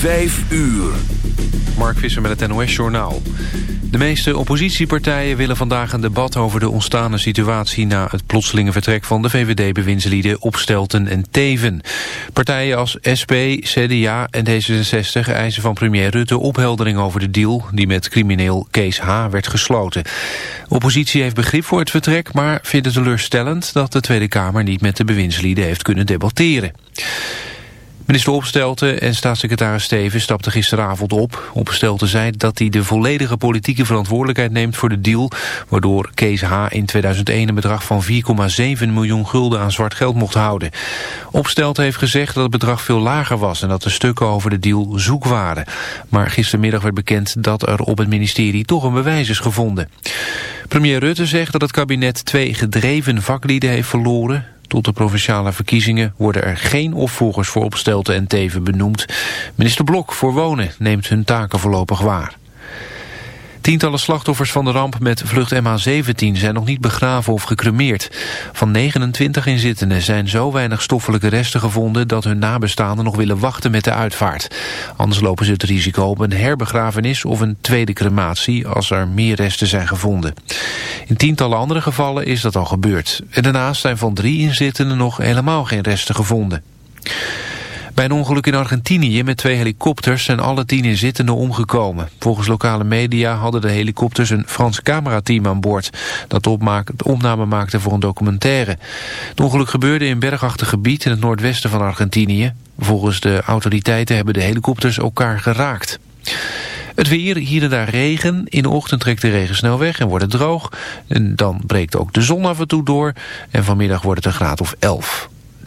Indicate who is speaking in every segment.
Speaker 1: Vijf uur.
Speaker 2: Mark Visser met het NOS-journaal. De meeste oppositiepartijen willen vandaag een debat over de ontstane situatie... na het plotselinge vertrek van de VVD-bewindslieden Opstelten en Teven. Partijen als SP, CDA en D66 eisen van premier Rutte opheldering over de deal... die met crimineel Kees H. werd gesloten. Oppositie heeft begrip voor het vertrek, maar vindt het teleurstellend... dat de Tweede Kamer niet met de bewindslieden heeft kunnen debatteren. Minister Opstelten en staatssecretaris Steven stapten gisteravond op. Opstelten zei dat hij de volledige politieke verantwoordelijkheid neemt voor de deal... waardoor Kees H. in 2001 een bedrag van 4,7 miljoen gulden aan zwart geld mocht houden. Opstelten heeft gezegd dat het bedrag veel lager was... en dat de stukken over de deal zoek waren. Maar gistermiddag werd bekend dat er op het ministerie toch een bewijs is gevonden. Premier Rutte zegt dat het kabinet twee gedreven vaklieden heeft verloren... Tot de provinciale verkiezingen worden er geen opvolgers voor Opstelten en Teven benoemd. Minister Blok voor Wonen neemt hun taken voorlopig waar. Tientallen slachtoffers van de ramp met vlucht MH17 zijn nog niet begraven of gecremeerd. Van 29 inzittenden zijn zo weinig stoffelijke resten gevonden... dat hun nabestaanden nog willen wachten met de uitvaart. Anders lopen ze het risico op een herbegrafenis of een tweede crematie... als er meer resten zijn gevonden. In tientallen andere gevallen is dat al gebeurd. En daarnaast zijn van drie inzittenden nog helemaal geen resten gevonden. Bij een ongeluk in Argentinië met twee helikopters zijn alle tien inzittenden omgekomen. Volgens lokale media hadden de helikopters een Frans camerateam aan boord... dat de opname maakte voor een documentaire. Het ongeluk gebeurde in bergachtig gebied in het noordwesten van Argentinië. Volgens de autoriteiten hebben de helikopters elkaar geraakt. Het weer, hier en daar regen. In de ochtend trekt de regen snel weg en wordt het droog. En dan breekt ook de zon af en toe door. En vanmiddag wordt het een graad of 11.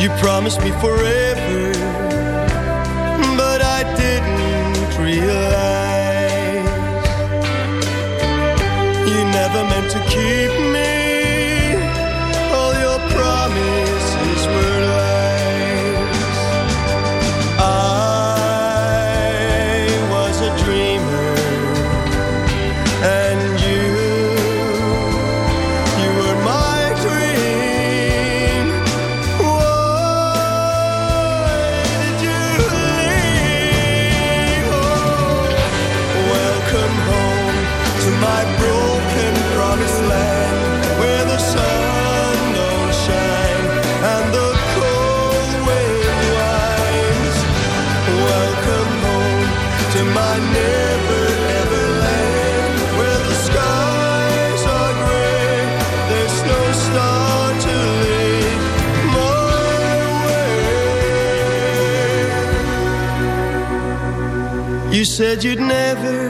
Speaker 3: You promised me forever, said you'd never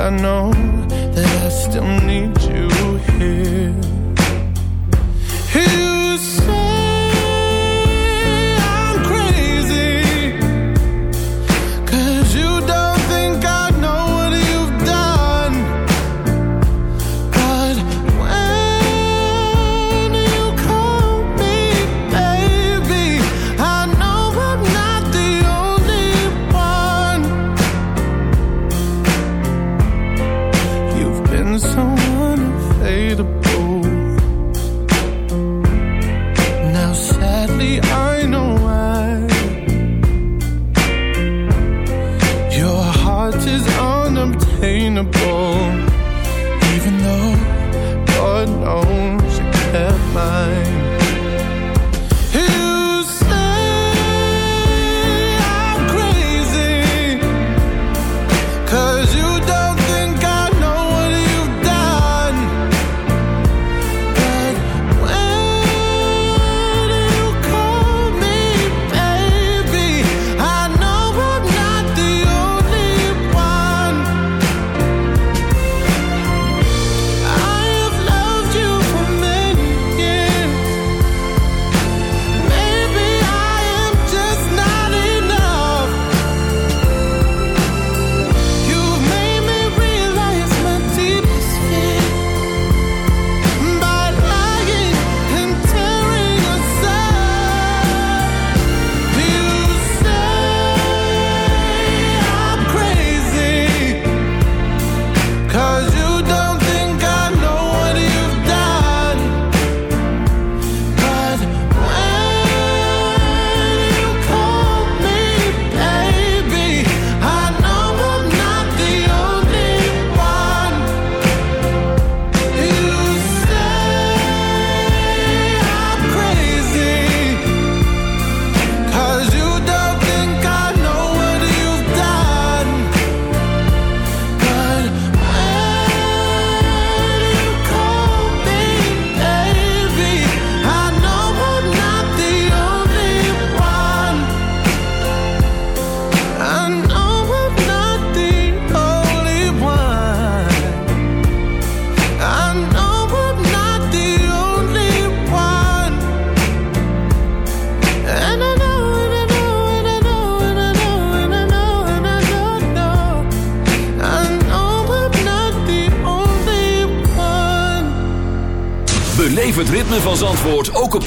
Speaker 4: I know.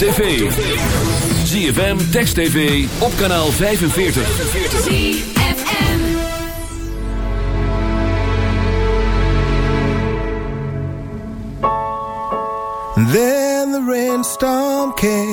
Speaker 5: tv. ZFM, Text TV, op kanaal 45.
Speaker 4: Then the rainstorm came.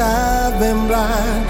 Speaker 1: I've been blind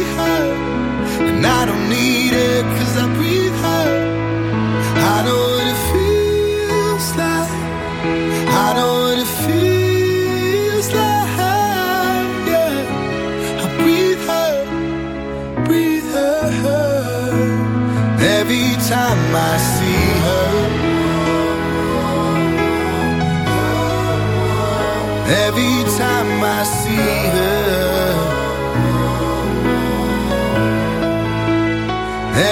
Speaker 1: I see her. Every time I see her.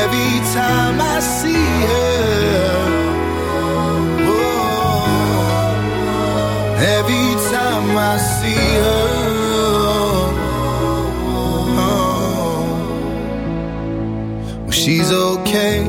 Speaker 1: Every time I see her. Oh, every time I see her. Oh, oh. when she's okay,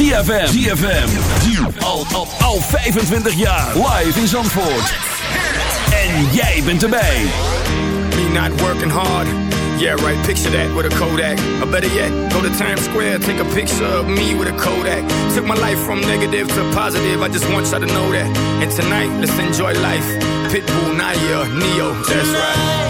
Speaker 5: ZFM. ZFM. Al, al, al 25 jaar. Live in Zandvoort. En jij bent erbij.
Speaker 6: Me not working hard. Yeah, right, picture that with a Kodak. Or better yet, go to Times Square, take a picture of me with a Kodak. Took my life from negative to positive, I just want y'all to know that. And tonight, let's enjoy life. Pitbull, Nayer, Ne-Yo, that's right.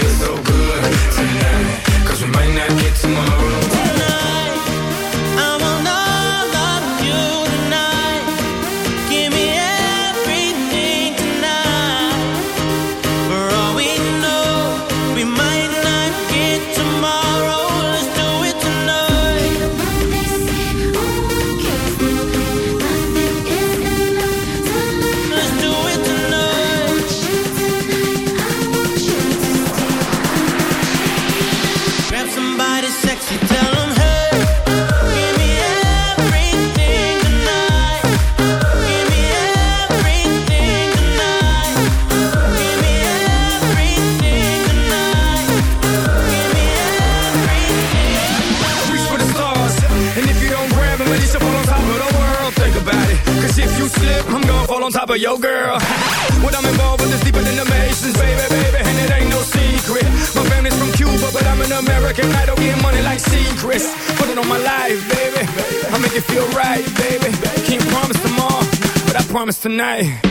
Speaker 7: tonight,